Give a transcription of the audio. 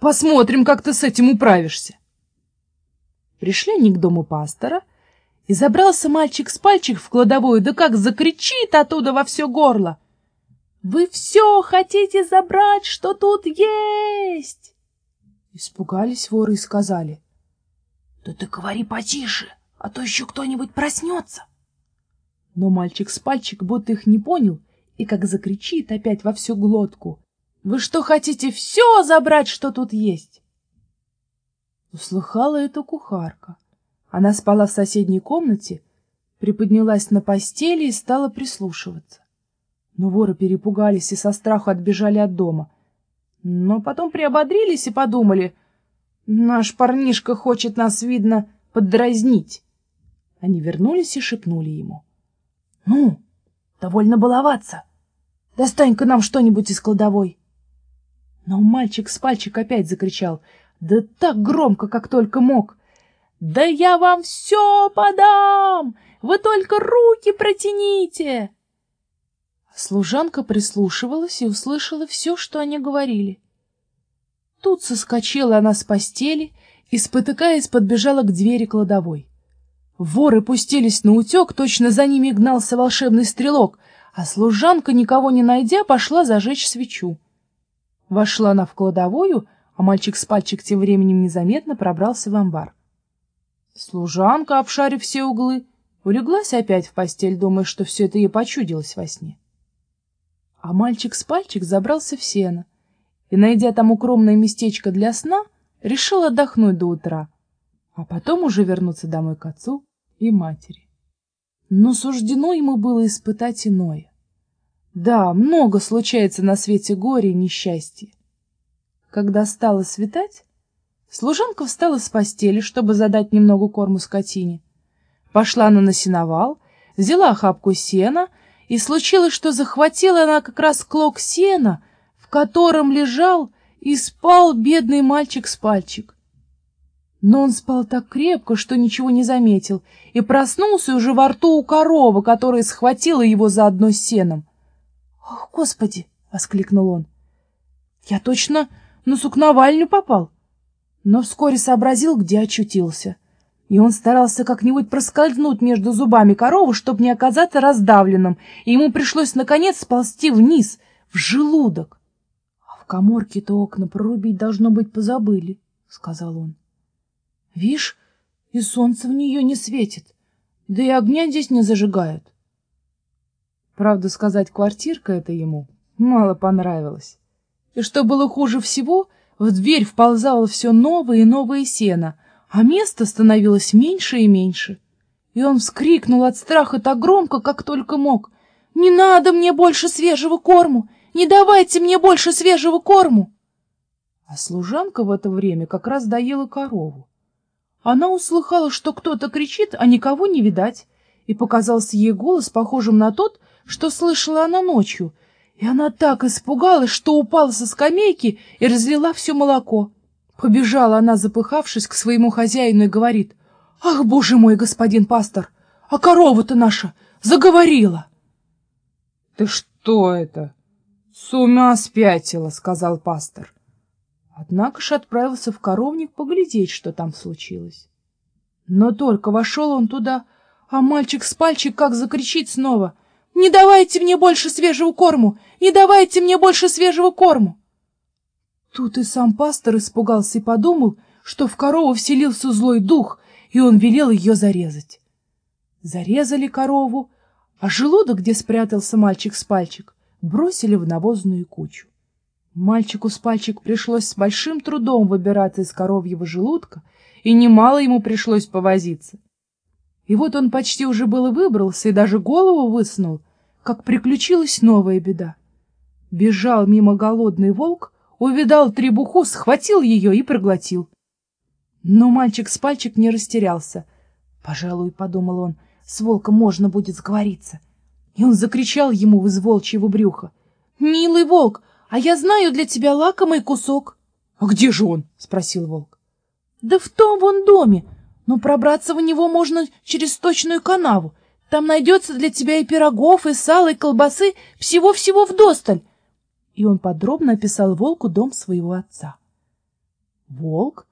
Посмотрим, как ты с этим управишься. Пришли они к дому пастора, и забрался мальчик с пальчик в кладовую, да как закричит оттуда во все горло. «Вы все хотите забрать, что тут есть!» Испугались воры и сказали. «Да ты говори потише, а то еще кто-нибудь проснется!» Но мальчик с пальчик будто их не понял и как закричит опять во всю глотку. «Вы что, хотите все забрать, что тут есть?» Услыхала это кухарка. Она спала в соседней комнате, приподнялась на постели и стала прислушиваться. Но воры перепугались и со страху отбежали от дома. Но потом приободрились и подумали, «Наш парнишка хочет нас, видно, поддразнить». Они вернулись и шепнули ему, «Ну, довольно баловаться. Достань-ка нам что-нибудь из кладовой». Но мальчик с пальчик опять закричал, да так громко, как только мог. «Да я вам все подам! Вы только руки протяните!» Служанка прислушивалась и услышала все, что они говорили. Тут соскочила она с постели и, спотыкаясь, подбежала к двери кладовой. Воры пустились на утек, точно за ними гнался волшебный стрелок, а служанка, никого не найдя, пошла зажечь свечу. Вошла она в кладовую, а мальчик с пальчик тем временем незаметно пробрался в амбар. Служанка, обшарив все углы, улеглась опять в постель, думая, что все это ей почудилось во сне. А мальчик с пальчик забрался в сено и, найдя там укромное местечко для сна, решил отдохнуть до утра, а потом уже вернуться домой к отцу и матери. Но суждено ему было испытать иное. Да, много случается на свете горя и несчастья. Когда стало светать, служанка встала с постели, чтобы задать немного корму скотине. Пошла она на сеновал, взяла охапку сена, и случилось, что захватила она как раз клок сена, в котором лежал и спал бедный мальчик с пальчик. Но он спал так крепко, что ничего не заметил, и проснулся уже во рту у коровы, которая схватила его заодно с сеном. «Ох, Господи!» — воскликнул он. «Я точно на сукновальню попал!» Но вскоре сообразил, где очутился. И он старался как-нибудь проскользнуть между зубами коровы, чтобы не оказаться раздавленным, и ему пришлось, наконец, сползти вниз, в желудок. — А в коморке-то окна прорубить, должно быть, позабыли, — сказал он. — Вишь, и солнце в нее не светит, да и огня здесь не зажигают. Правда сказать, квартирка это ему мало понравилась. И что было хуже всего, в дверь вползало все новое и новое сено, а места становилось меньше и меньше. И он вскрикнул от страха так громко, как только мог. «Не надо мне больше свежего корму! Не давайте мне больше свежего корму!» А служанка в это время как раз доела корову. Она услыхала, что кто-то кричит, а никого не видать, и показался ей голос, похожим на тот, что слышала она ночью, и она так испугалась, что упала со скамейки и разлила все молоко. Побежала она, запыхавшись, к своему хозяину и говорит, «Ах, боже мой, господин пастор, а корова-то наша заговорила!» «Ты что это? С ума спятила!» — сказал пастор. Однако ж отправился в коровник поглядеть, что там случилось. Но только вошел он туда, а мальчик с пальчик как закричит снова — не давайте мне больше свежего корму! Не давайте мне больше свежего корму!» Тут и сам пастор испугался и подумал, что в корову вселился злой дух, и он велел ее зарезать. Зарезали корову, а желудок, где спрятался мальчик с пальчик, бросили в навозную кучу. Мальчику с пальчик пришлось с большим трудом выбираться из коровьего желудка, и немало ему пришлось повозиться. И вот он почти уже было выбрался и даже голову высунул, как приключилась новая беда. Бежал мимо голодный волк, увидал требуху, схватил ее и проглотил. Но мальчик с пальчик не растерялся. Пожалуй, — подумал он, — с волком можно будет сговориться. И он закричал ему из волчьего брюха. — Милый волк, а я знаю для тебя лакомый кусок. — А где же он? — спросил волк. — Да в том вон доме, но пробраться в него можно через сточную канаву. Там найдется для тебя и пирогов, и сала, и колбасы, всего-всего вдосталь. И он подробно описал волку дом своего отца. Волк?